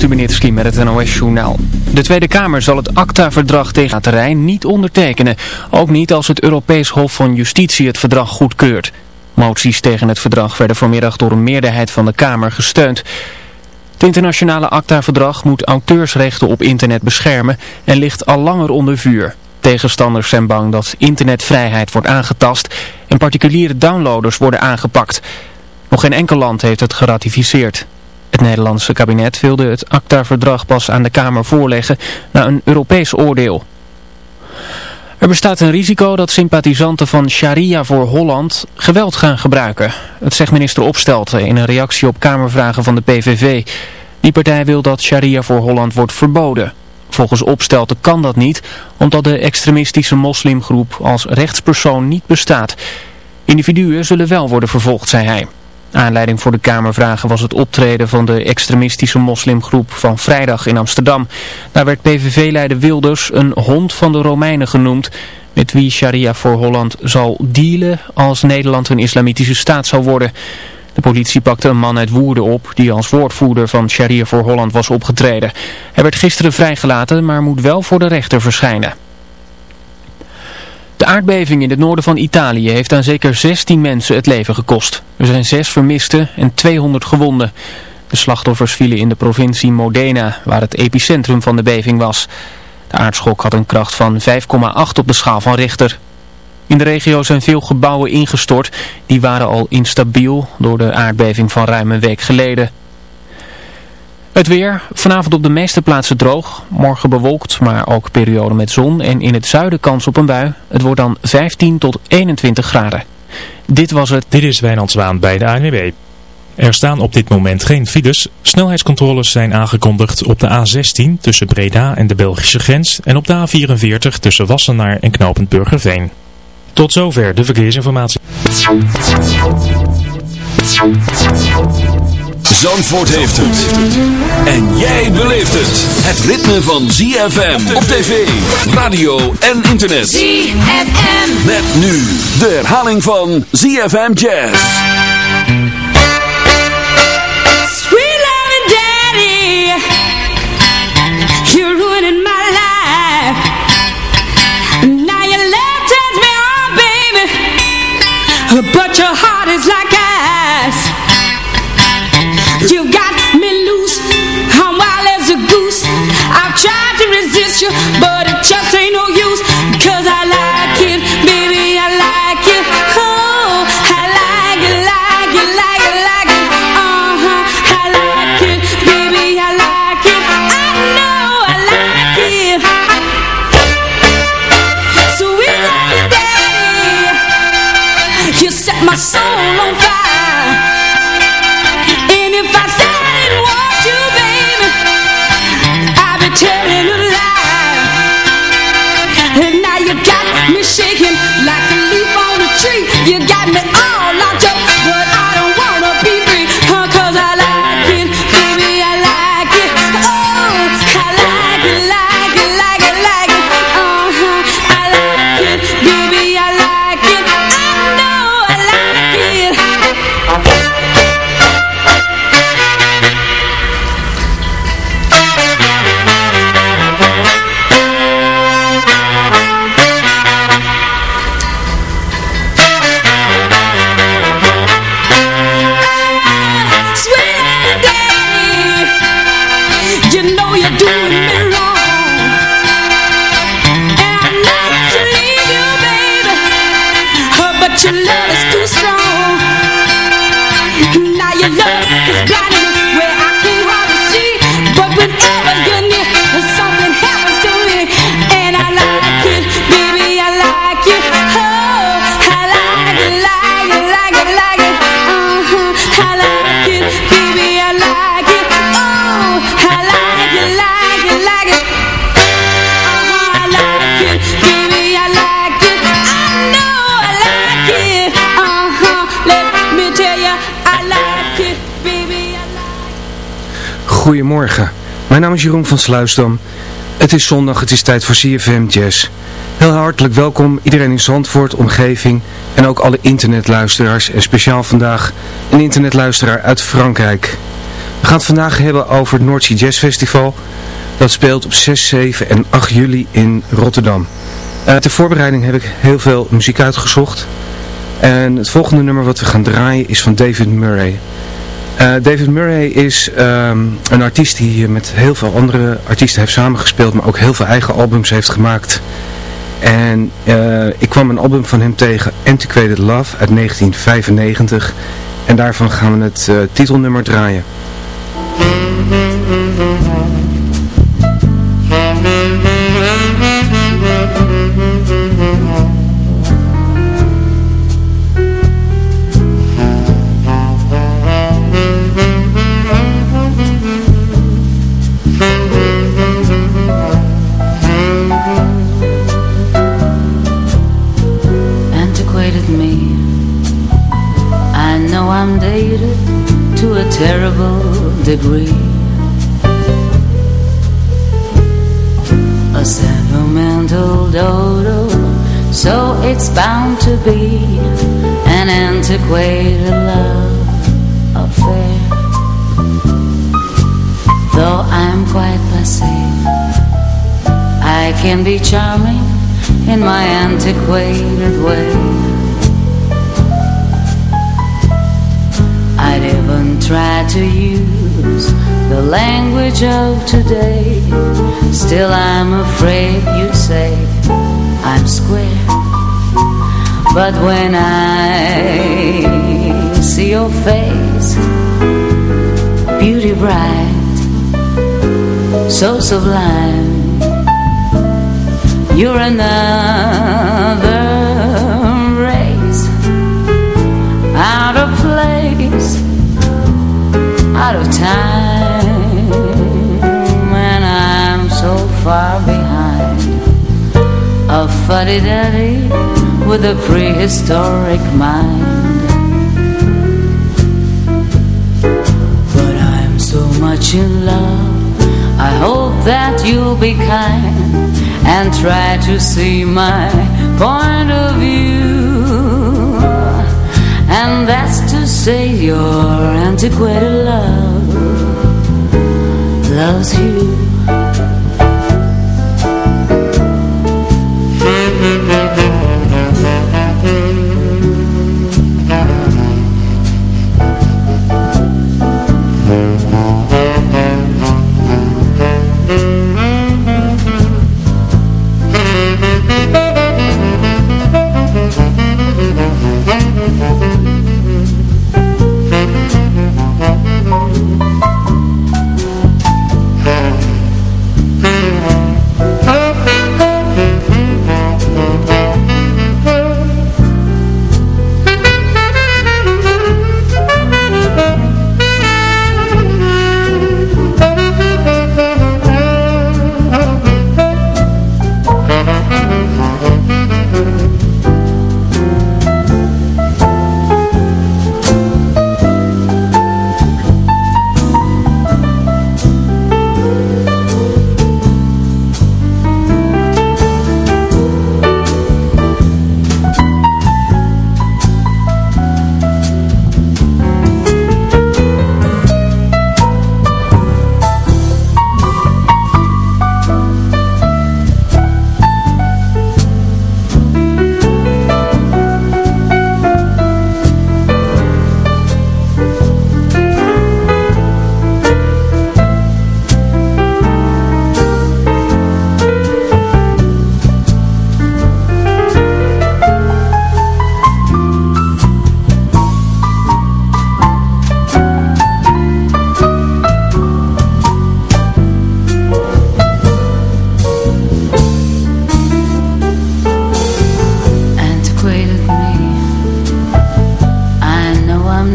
Stubenitski met het NOS-journaal. De Tweede Kamer zal het ACTA-verdrag tegen het terrein niet ondertekenen. Ook niet als het Europees Hof van Justitie het verdrag goedkeurt. Moties tegen het verdrag werden vanmiddag door een meerderheid van de Kamer gesteund. Het internationale ACTA-verdrag moet auteursrechten op internet beschermen en ligt al langer onder vuur. Tegenstanders zijn bang dat internetvrijheid wordt aangetast en particuliere downloaders worden aangepakt. Nog geen enkel land heeft het geratificeerd. Het Nederlandse kabinet wilde het ACTA-verdrag pas aan de Kamer voorleggen na een Europees oordeel. Er bestaat een risico dat sympathisanten van Sharia voor Holland geweld gaan gebruiken. Het zegt minister Opstelten in een reactie op Kamervragen van de PVV. Die partij wil dat Sharia voor Holland wordt verboden. Volgens Opstelten kan dat niet, omdat de extremistische moslimgroep als rechtspersoon niet bestaat. Individuen zullen wel worden vervolgd, zei hij. Aanleiding voor de Kamervragen was het optreden van de extremistische moslimgroep van vrijdag in Amsterdam. Daar werd PVV-leider Wilders een hond van de Romeinen genoemd, met wie Sharia voor Holland zal dealen als Nederland een islamitische staat zou worden. De politie pakte een man uit Woerden op die als woordvoerder van Sharia voor Holland was opgetreden. Hij werd gisteren vrijgelaten, maar moet wel voor de rechter verschijnen. De aardbeving in het noorden van Italië heeft aan zeker 16 mensen het leven gekost. Er zijn zes vermisten en 200 gewonden. De slachtoffers vielen in de provincie Modena, waar het epicentrum van de beving was. De aardschok had een kracht van 5,8 op de schaal van Richter. In de regio zijn veel gebouwen ingestort. Die waren al instabiel door de aardbeving van ruim een week geleden. Het weer, vanavond op de meeste plaatsen droog. Morgen bewolkt, maar ook periode met zon. En in het zuiden kans op een bui. Het wordt dan 15 tot 21 graden. Dit was het. Dit is Wijnand Zwaan bij de ANWB. Er staan op dit moment geen files. Snelheidscontroles zijn aangekondigd op de A16 tussen Breda en de Belgische grens. En op de A44 tussen Wassenaar en Knopend Burgerveen. Tot zover de verkeersinformatie. Zandvoort heeft het. En jij beleeft het. Het ritme van ZFM op tv, radio en internet. ZFM. Met nu de herhaling van ZFM Jazz. Sweet loving daddy. You're ruining my life. Now your love turns me on, baby. But your heart but it just ain't no use. Cause I like it, baby, I like it. Oh, I like it, like it, like it, like it. Uh-huh, I like it, baby, I like it. I know I like it. You set my soul Goedemorgen, mijn naam is Jeroen van Sluisdam. Het is zondag, het is tijd voor CFM Jazz. Heel hartelijk welkom iedereen in Zandvoort, omgeving en ook alle internetluisteraars. En speciaal vandaag een internetluisteraar uit Frankrijk. We gaan het vandaag hebben over het Sea Jazz Festival. Dat speelt op 6, 7 en 8 juli in Rotterdam. Uh, ter voorbereiding heb ik heel veel muziek uitgezocht. En het volgende nummer wat we gaan draaien is van David Murray. Uh, David Murray is um, een artiest die met heel veel andere artiesten heeft samengespeeld, maar ook heel veel eigen albums heeft gemaakt. En uh, ik kwam een album van hem tegen, Antiquated Love, uit 1995. En daarvan gaan we het uh, titelnummer draaien. Degree. A sentimental dodo, so it's bound to be an antiquated love affair. Though I'm quite passe, I can be charming in my antiquated way. I'd even try to use the language of today. Still, I'm afraid you'd say I'm square. But when I see your face, beauty bright, so sublime, you're another time And I'm so far behind. A fuddy-duddy with a prehistoric mind. But I'm so much in love I hope that you'll be kind And try to see my point of view. And that's to say your antiquated love loves you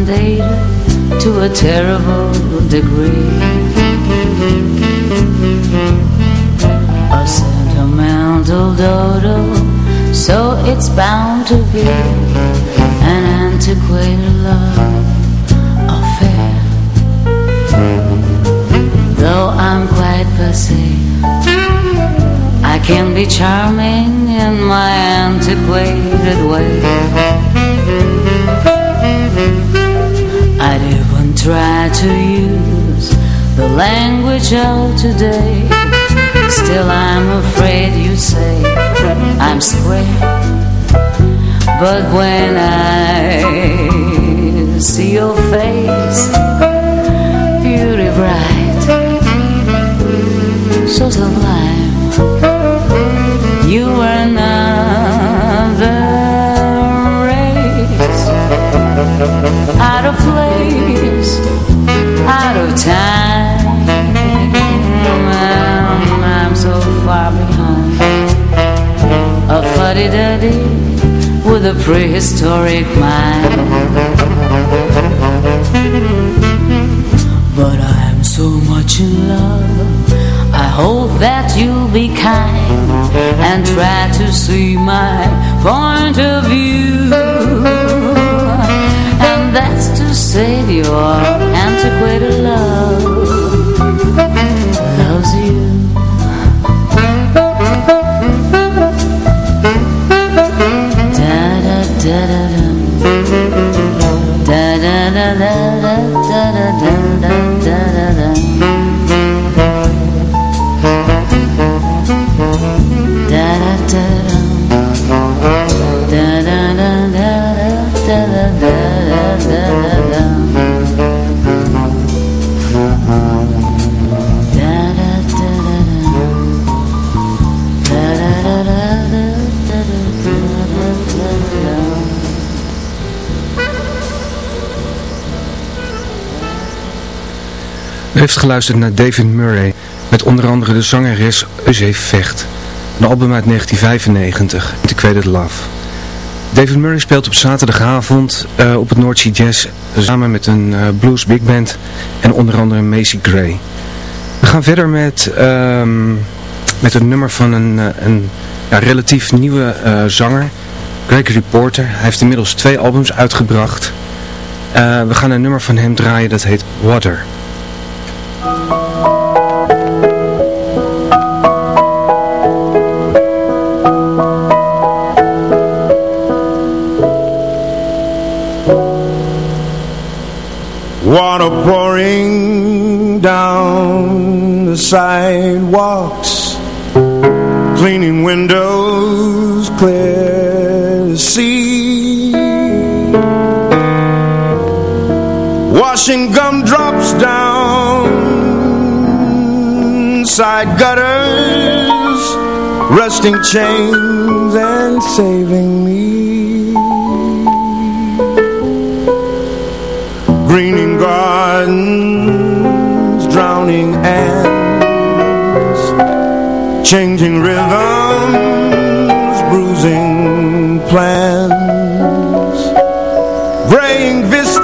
to a terrible degree. A sentimental dodo, so it's bound to be an antiquated love affair. Though I'm quite passe, I can be charming in my antiquated way. try to use the language of today. Still I'm afraid you say I'm square. But when I see your face Beauty bright So sublime. You were another race. I fuddy-duddy With a prehistoric mind. But I'm so much in love I hope that you'll be kind And try to see my point of view. And that's to save your antiquated love Geluisterd naar David Murray met onder andere de zangeres Eusé Vecht. Een album uit 1995, Antiquated Love. David Murray speelt op zaterdagavond eh, op het North Sea Jazz samen met een eh, blues big band en onder andere Macy Gray. We gaan verder met, ehm, met een nummer van een, eh, een ja, relatief nieuwe zanger, Gregory Porter. Hij heeft inmiddels twee albums uitgebracht. We gaan een nummer van hem draaien dat heet Water. Water pouring down the sidewalks Cleaning windows clear to see. Washing gumdrops down side gutters Rusting chains and saving me. Greening gardens, drowning ants, changing rhythms, bruising plants, graying vistas,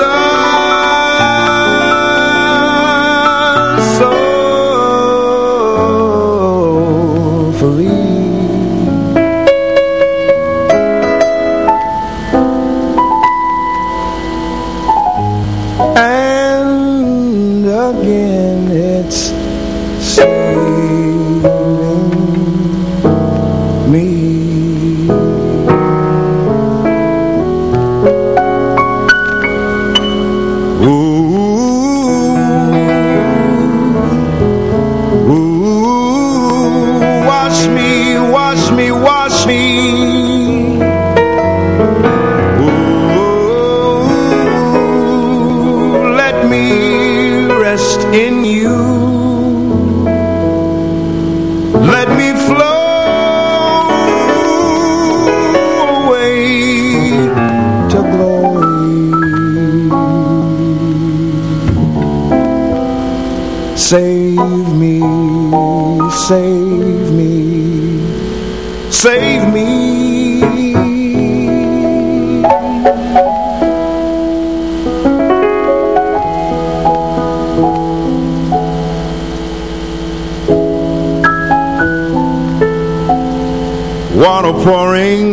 pouring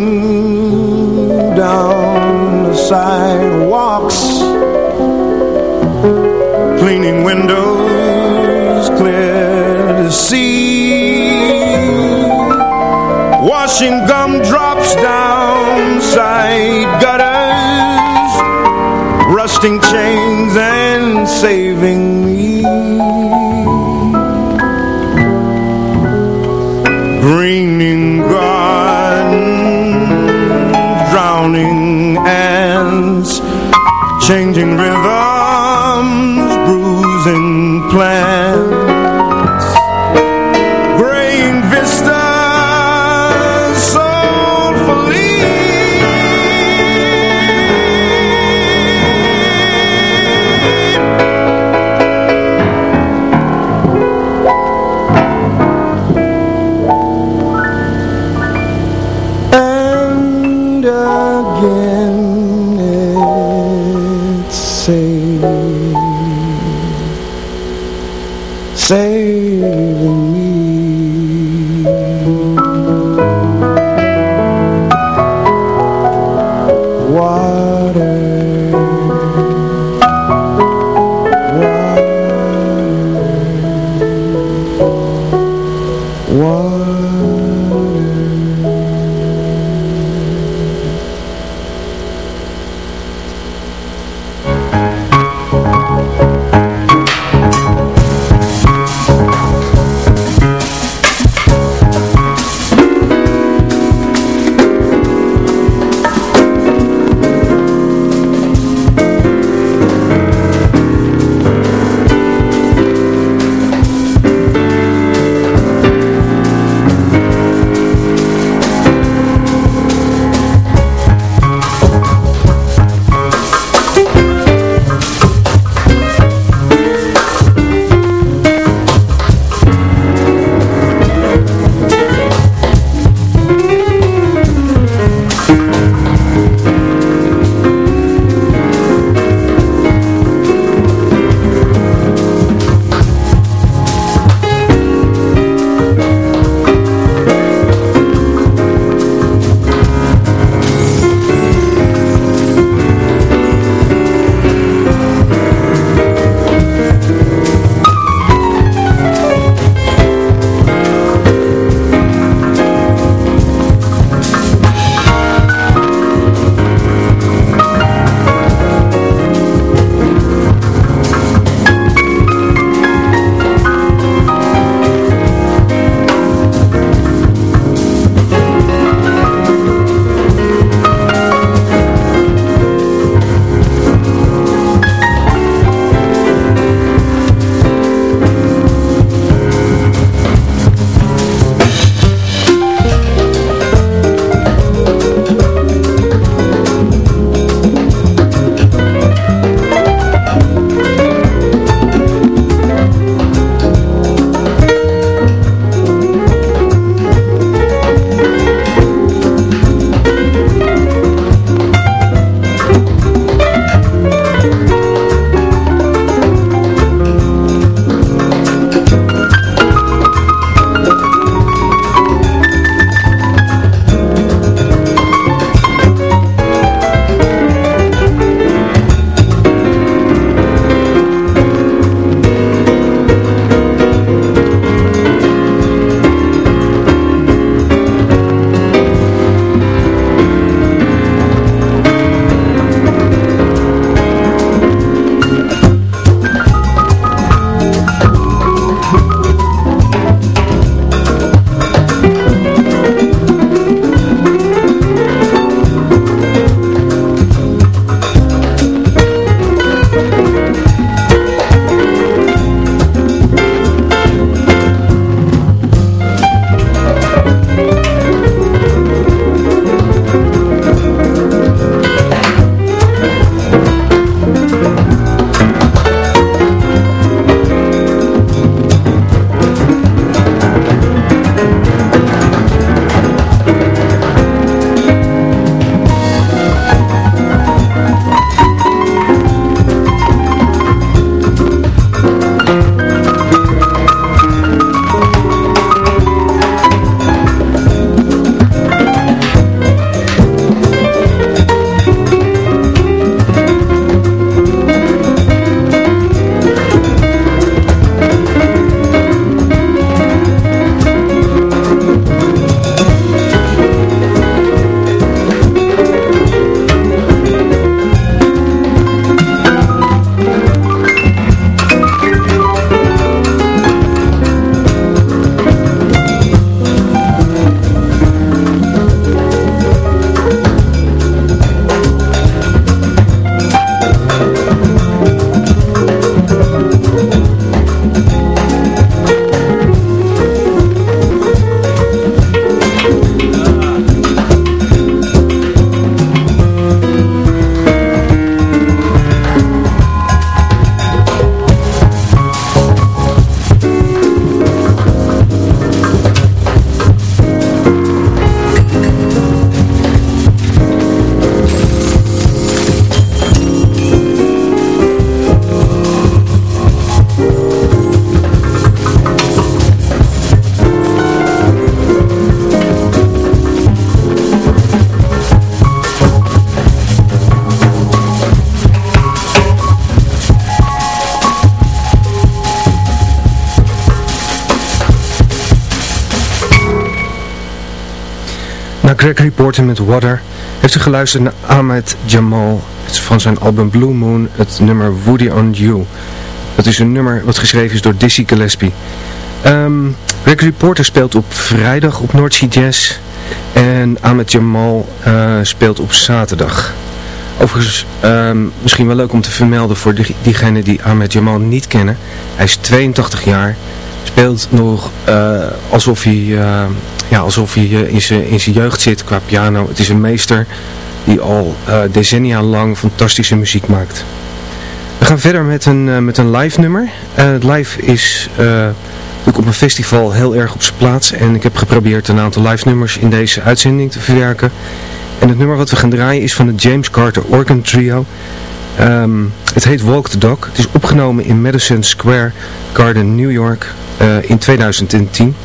down the sidewalks Cleaning windows clear to see Washing Met Water heeft u geluisterd naar Ahmed Jamal van zijn album Blue Moon, het nummer Woody on You. Dat is een nummer wat geschreven is door Dizzy Gillespie. Um, Gregory Porter speelt op vrijdag op North Sea Jazz en Ahmed Jamal uh, speelt op zaterdag. Overigens, um, misschien wel leuk om te vermelden voor die, diegenen die Ahmed Jamal niet kennen. Hij is 82 jaar, speelt nog uh, alsof hij, uh, ja, alsof hij in zijn jeugd zit qua piano. Het is een meester die al decennia lang fantastische muziek maakt. We gaan verder met een, met een live nummer. het live is op een festival heel erg op zijn plaats. En ik heb geprobeerd een aantal live nummers in deze uitzending te verwerken. En het nummer wat we gaan draaien is van het James Carter Organ Trio. Um, het heet Walk the Dog. Het is opgenomen in Madison Square Garden, New York uh, in 2010.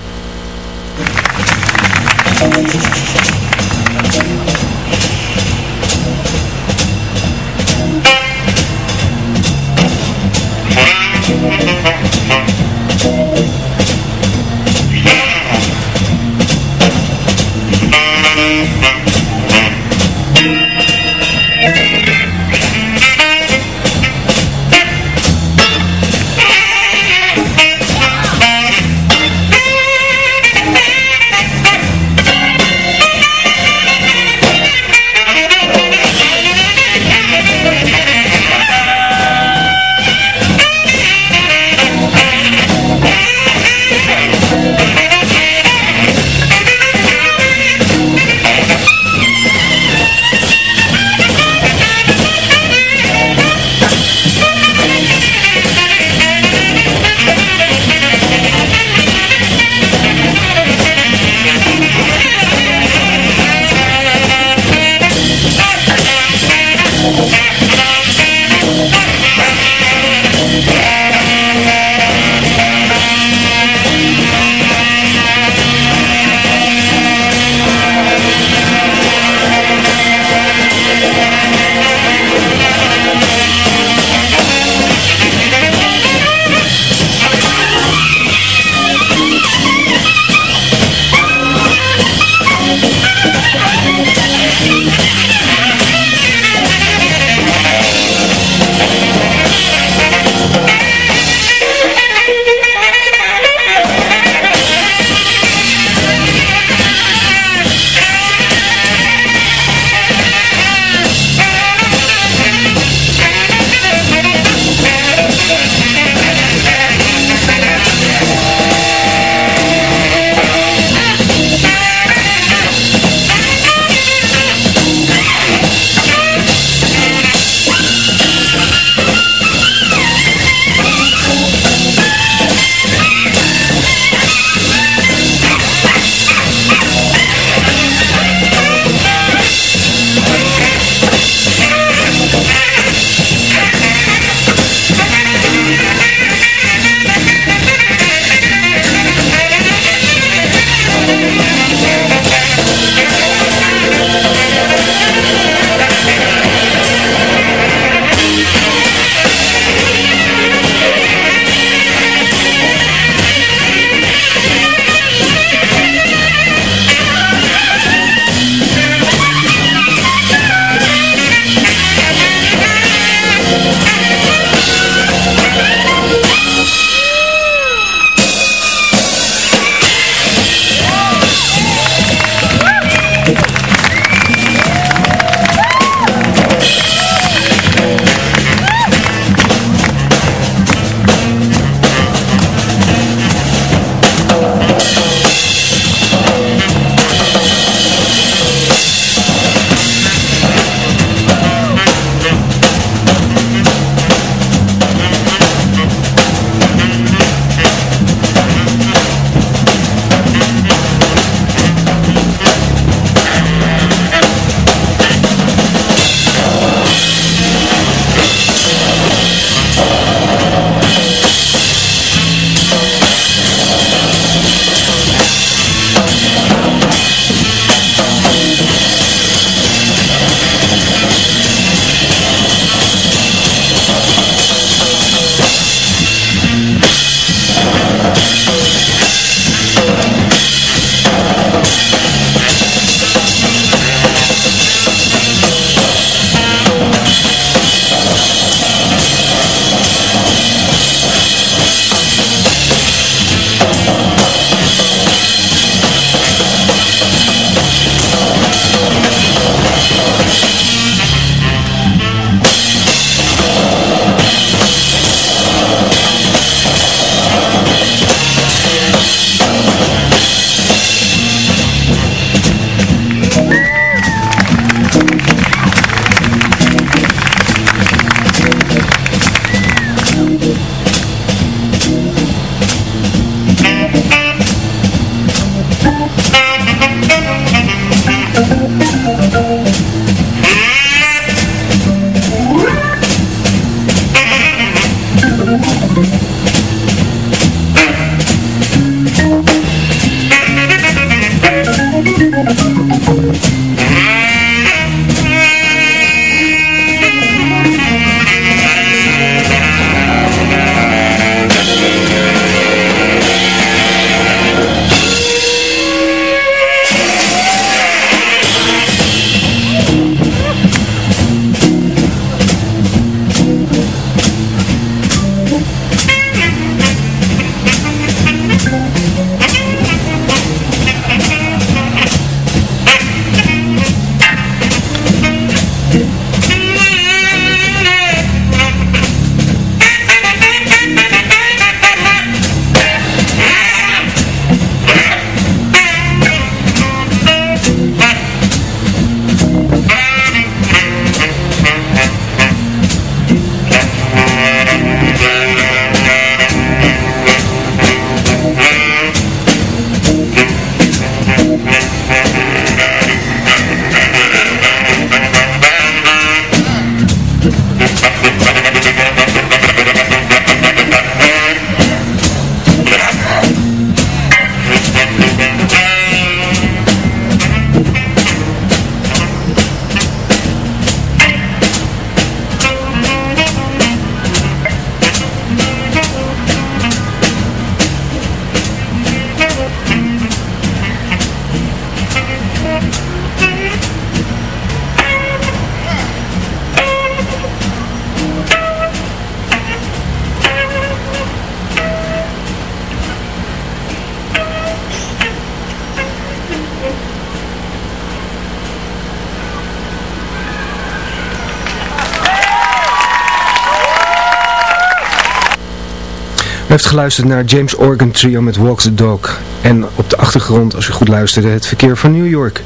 Geluisterd naar James Organ Trio met Walk the Dog. En op de achtergrond, als u goed luisterde, het verkeer van New York.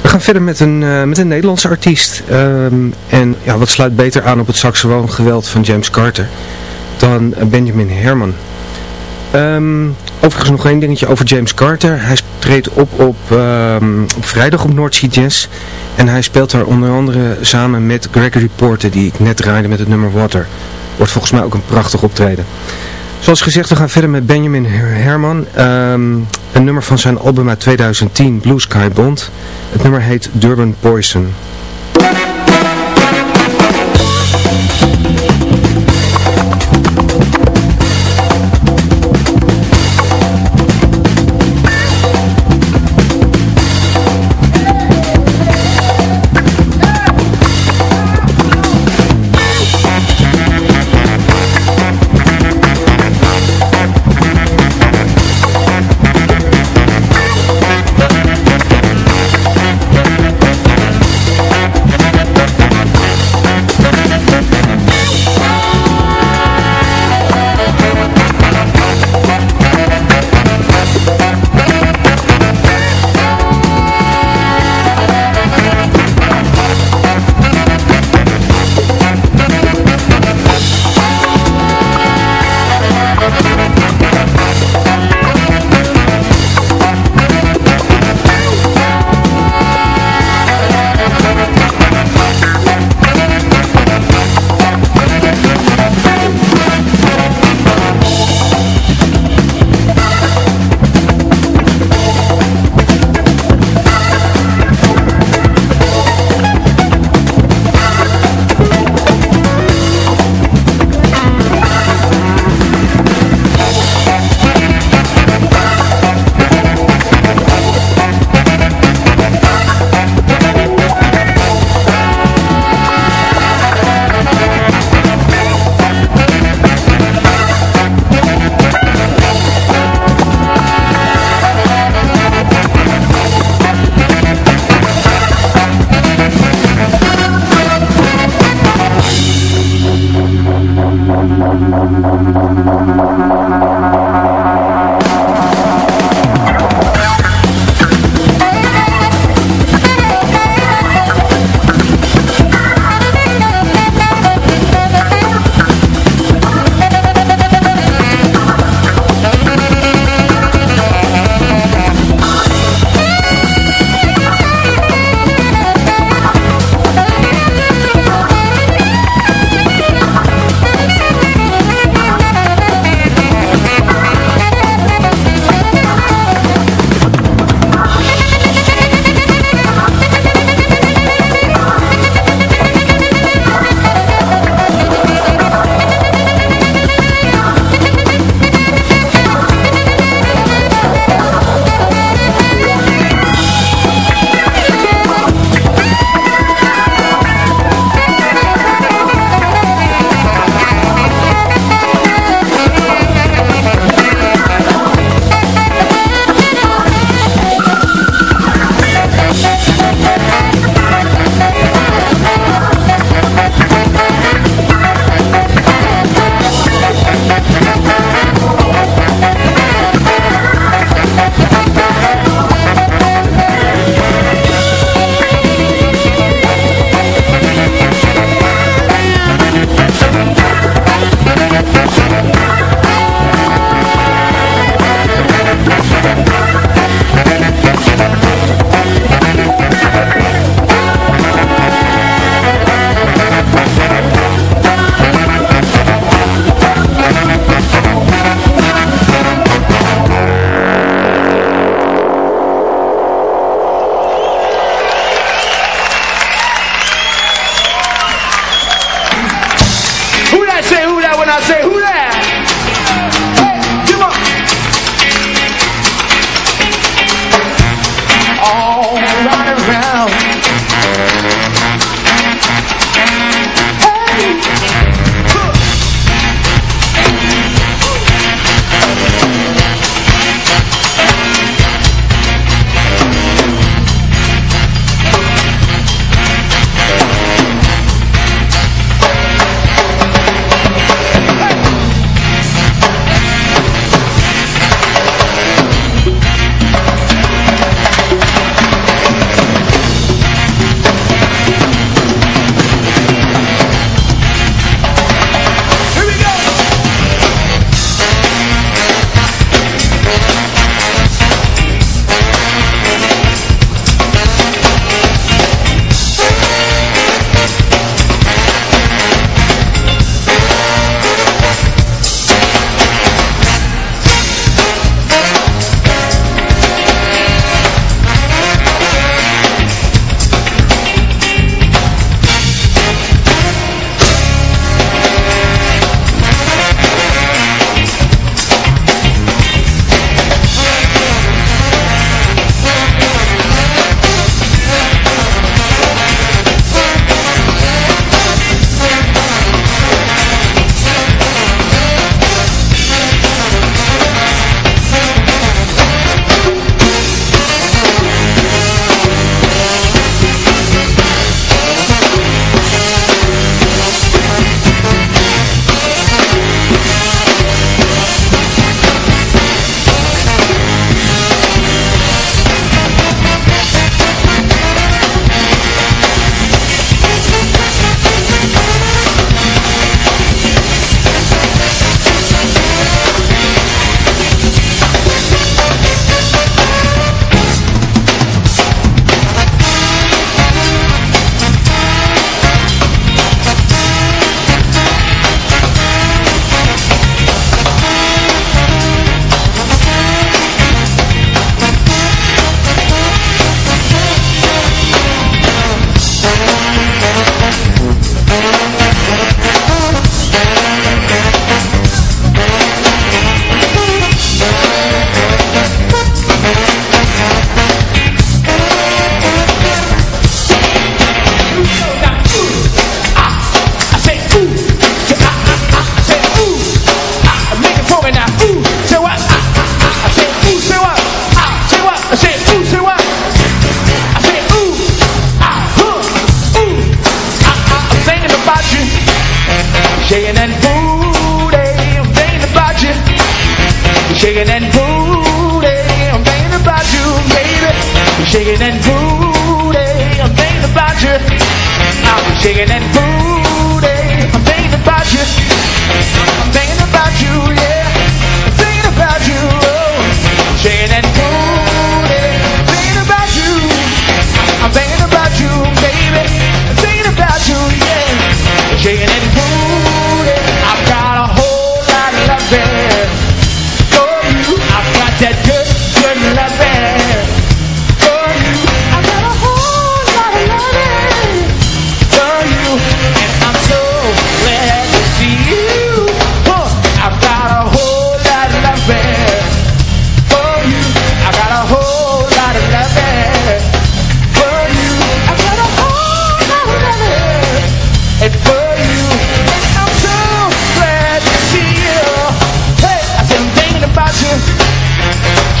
We gaan verder met een, uh, met een Nederlandse artiest. Um, en ja, wat sluit beter aan op het geweld van James Carter dan Benjamin Herman. Um, overigens nog één dingetje over James Carter. Hij treedt op op, um, op vrijdag op North Jazz. En hij speelt daar onder andere samen met Gregory Porter, die ik net draaide met het nummer Water. Wordt volgens mij ook een prachtig optreden. Zoals gezegd, we gaan verder met Benjamin Herman. Um, een nummer van zijn album uit 2010, Blue Sky Bond. Het nummer heet Durban Poison.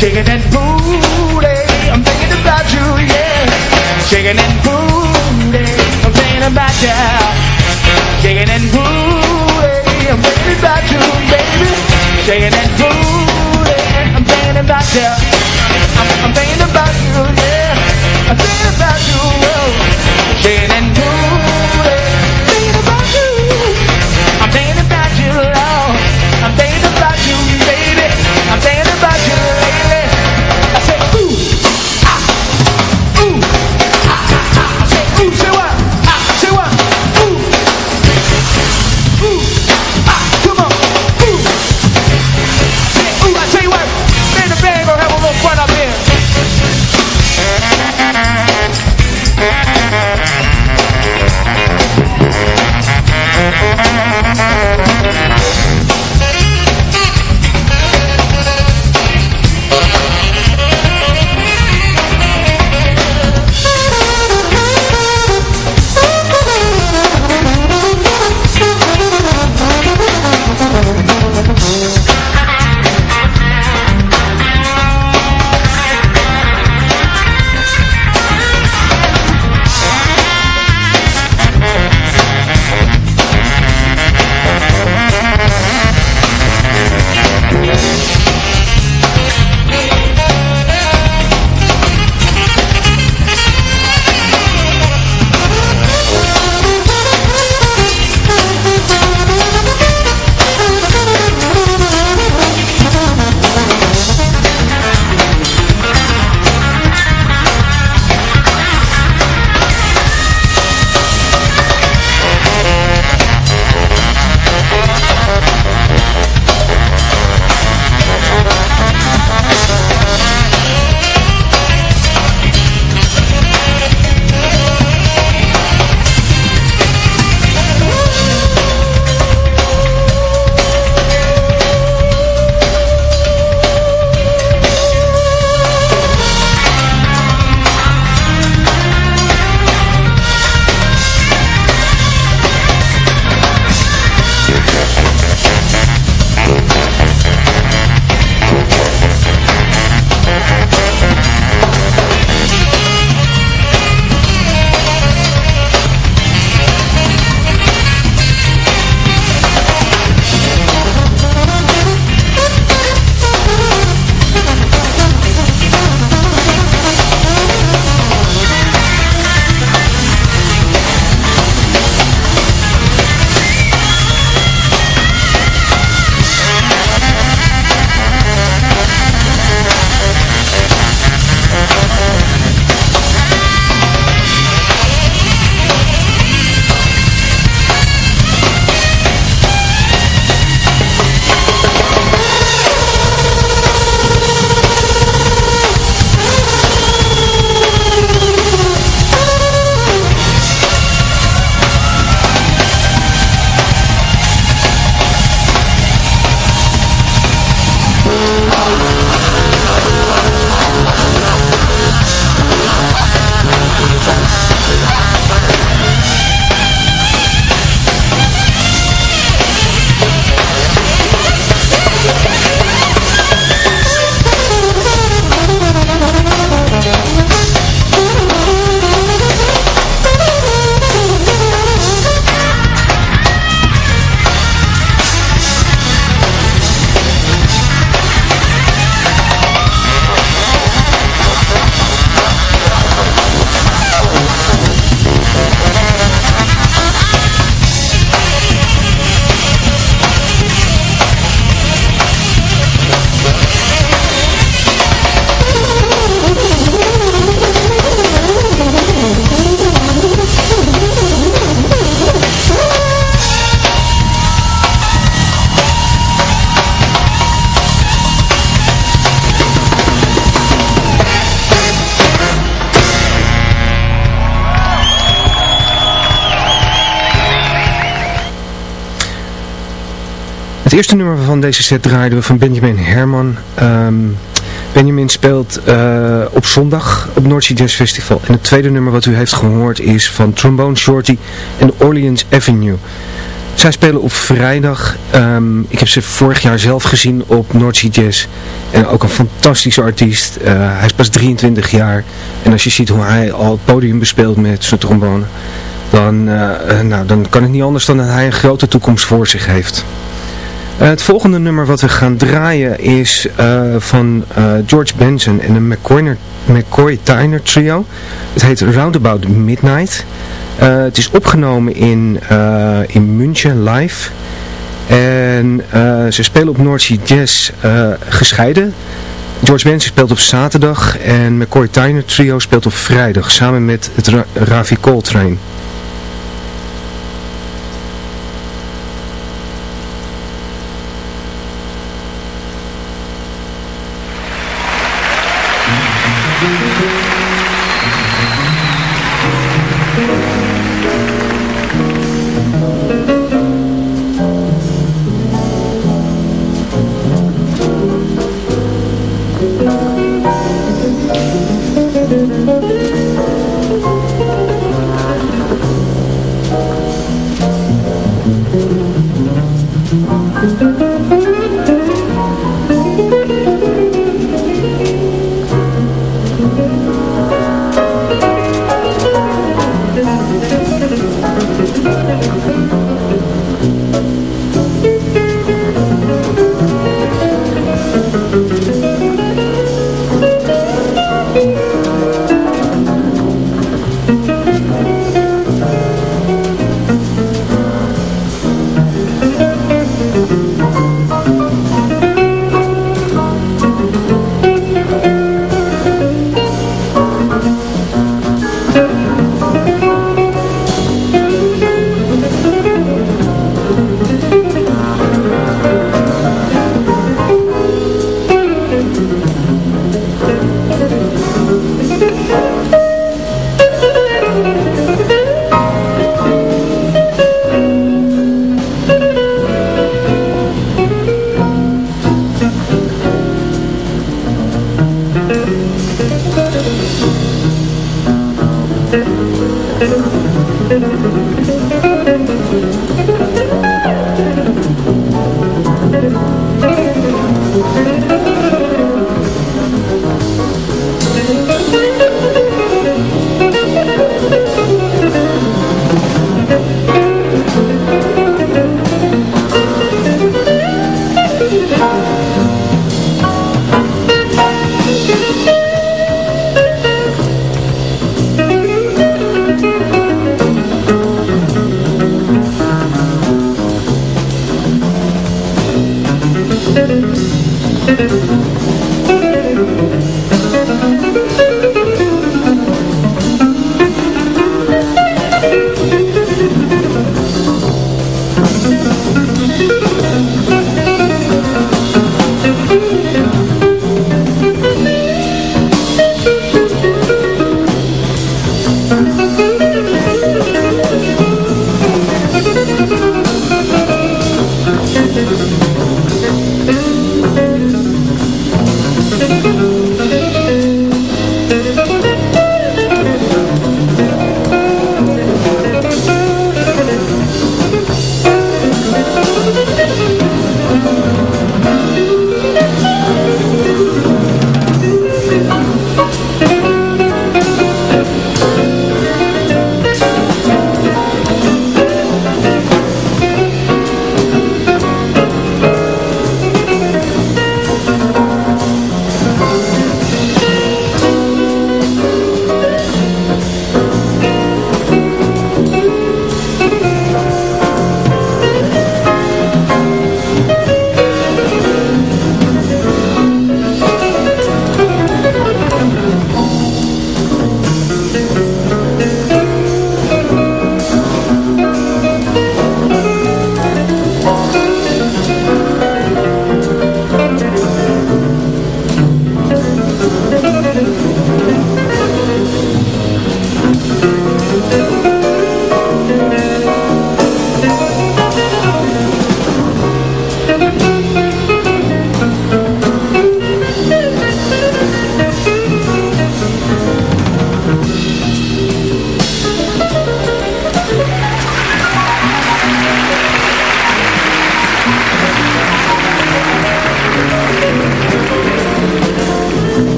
Shaking and booty, I'm thinking about you, yeah. Shaking and booty, I'm thinking about you. Shaking and booty, I'm thinking about you, baby. Shaking and booty, I'm thinking about you. I'm, I'm thinking about you, yeah. I'm thinking about you, oh. Shaking and booty. Eerste nummer van deze set draaiden we van Benjamin Herman. Ehm, Benjamin speelt uh, op zondag op North Jazz Festival. En het tweede nummer wat u heeft gehoord is van Trombone Shorty en Orleans Avenue. Zij spelen op vrijdag. Um, ik heb ze vorig jaar zelf gezien op North Jazz. En ook een fantastische artiest. Uh, hij is pas 23 jaar. En als je ziet hoe hij al het podium bespeelt met zijn trombone. Dan, uh, nou, dan kan het niet anders dan dat hij een grote toekomst voor zich heeft. Uh, het volgende nummer wat we gaan draaien is uh, van uh, George Benson en een McCoy, McCoy Tyner trio. Het heet Roundabout Midnight. het is opgenomen in, in München live. En ze spelen op North Sea Jazz gescheiden. George Benson speelt op zaterdag en McCoy Tyner trio speelt op vrijdag samen met het Ra Ravi Coltrane.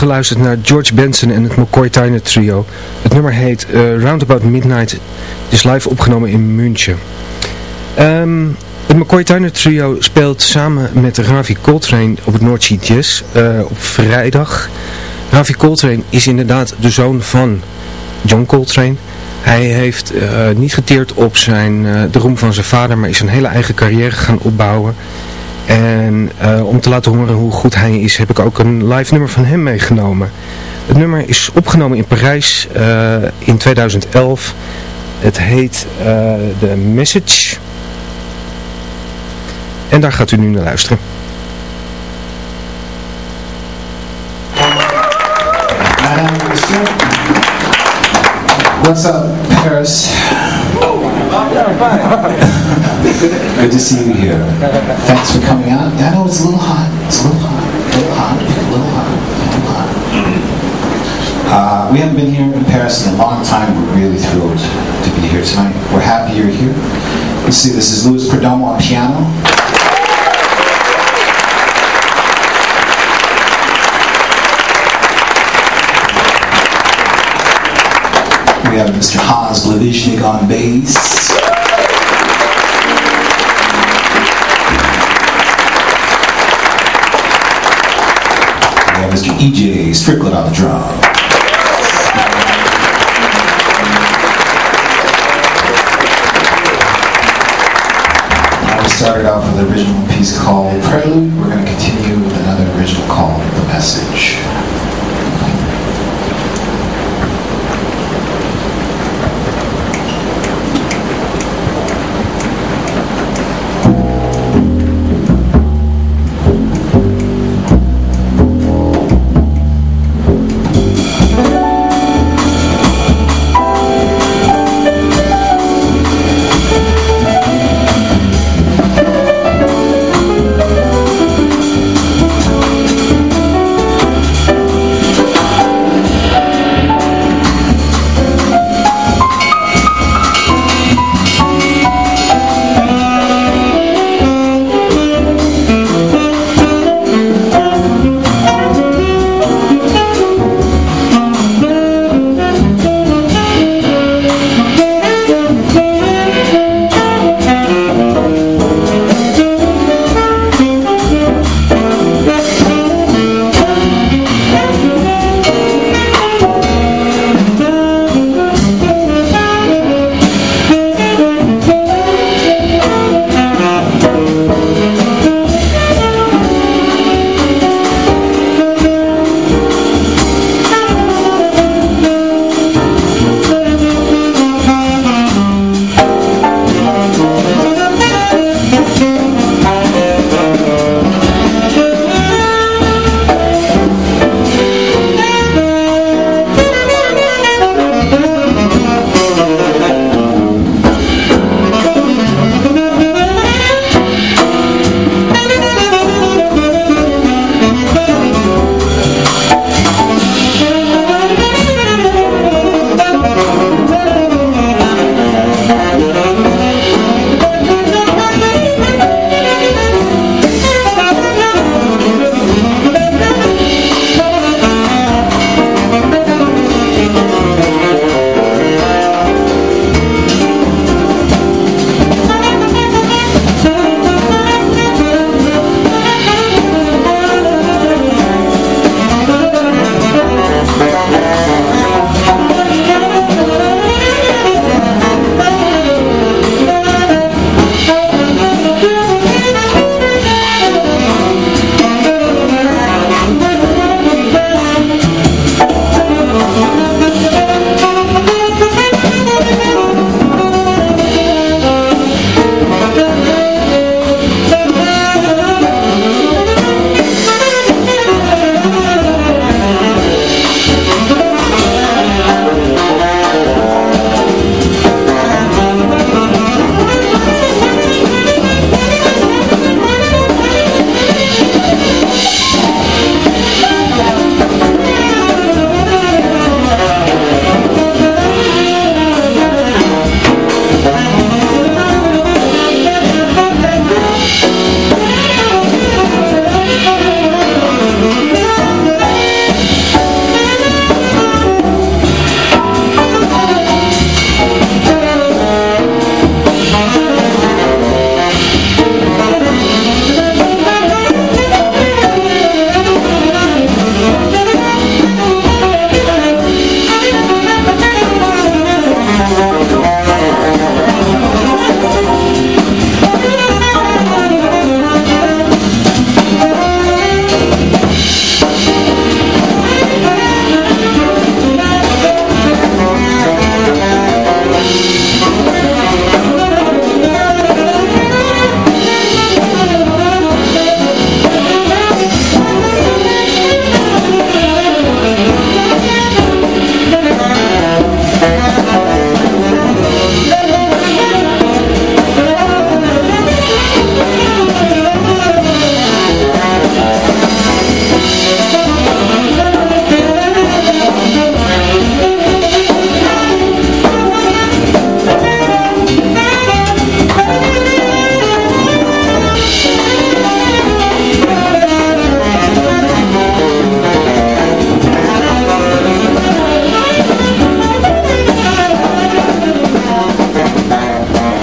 Geluisterd naar George Benson en het McCoy Tyner Trio. Het nummer heet uh, Roundabout Midnight. Het is live opgenomen in München. Ehm, het McCoy Tyner Trio speelt samen met Ravi Coltrane op het North Sea Jazz op vrijdag. Ravi Coltrane is inderdaad de zoon van John Coltrane. Hij heeft niet geteerd op zijn, de roem van zijn vader, maar is een hele eigen carrière gaan opbouwen. En uh, om te laten horen hoe goed hij is, heb ik ook een live nummer van hem meegenomen. Het nummer is opgenomen in Parijs uh, in 2011. Het heet uh, The Message. En daar gaat u nu naar luisteren. What's up, Paris? Good to see you here. Thanks for coming out. I know it's a little hot. It's a little hot. A little hot. A little hot. A little hot. Uh, we haven't been here in Paris in a long time. We're really thrilled to be here tonight. We're happy you're here. You see, this is Louis Perdomo on piano. We have Mr. Hans Blavishnik on bass. Have Mr. E.J. Strickland on the drum. Now we started off with an original piece called Prelude. We're going to continue with another original called The Message.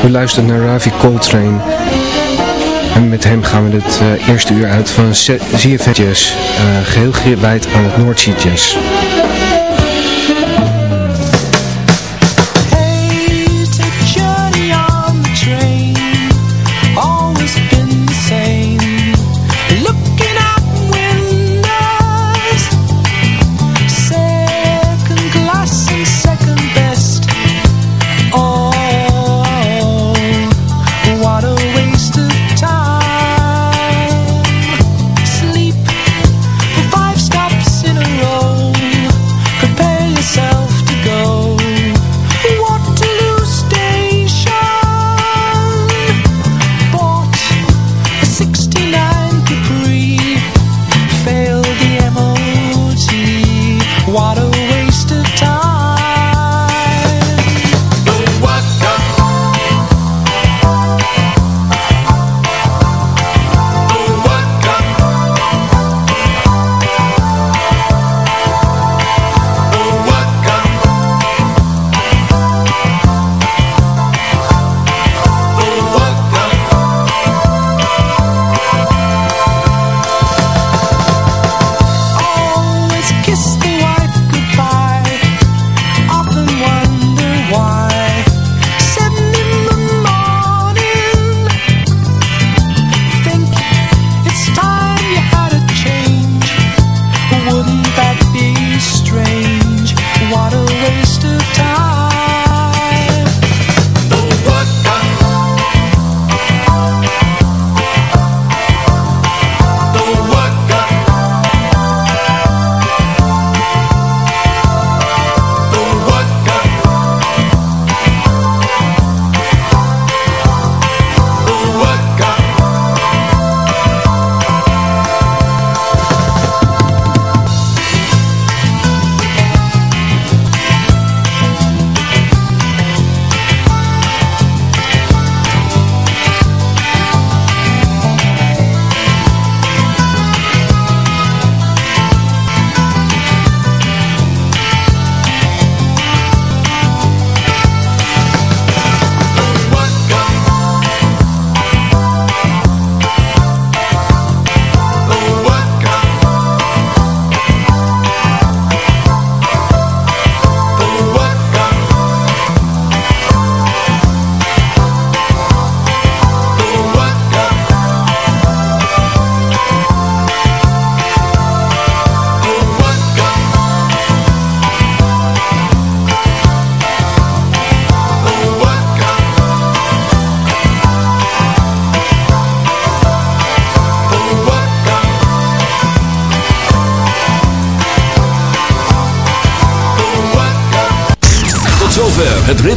U luistert naar Ravi Coltrane. En met hem gaan we het uh, eerste uur uit van Jazz. Uh, geheel gewijd aan het Noordzee.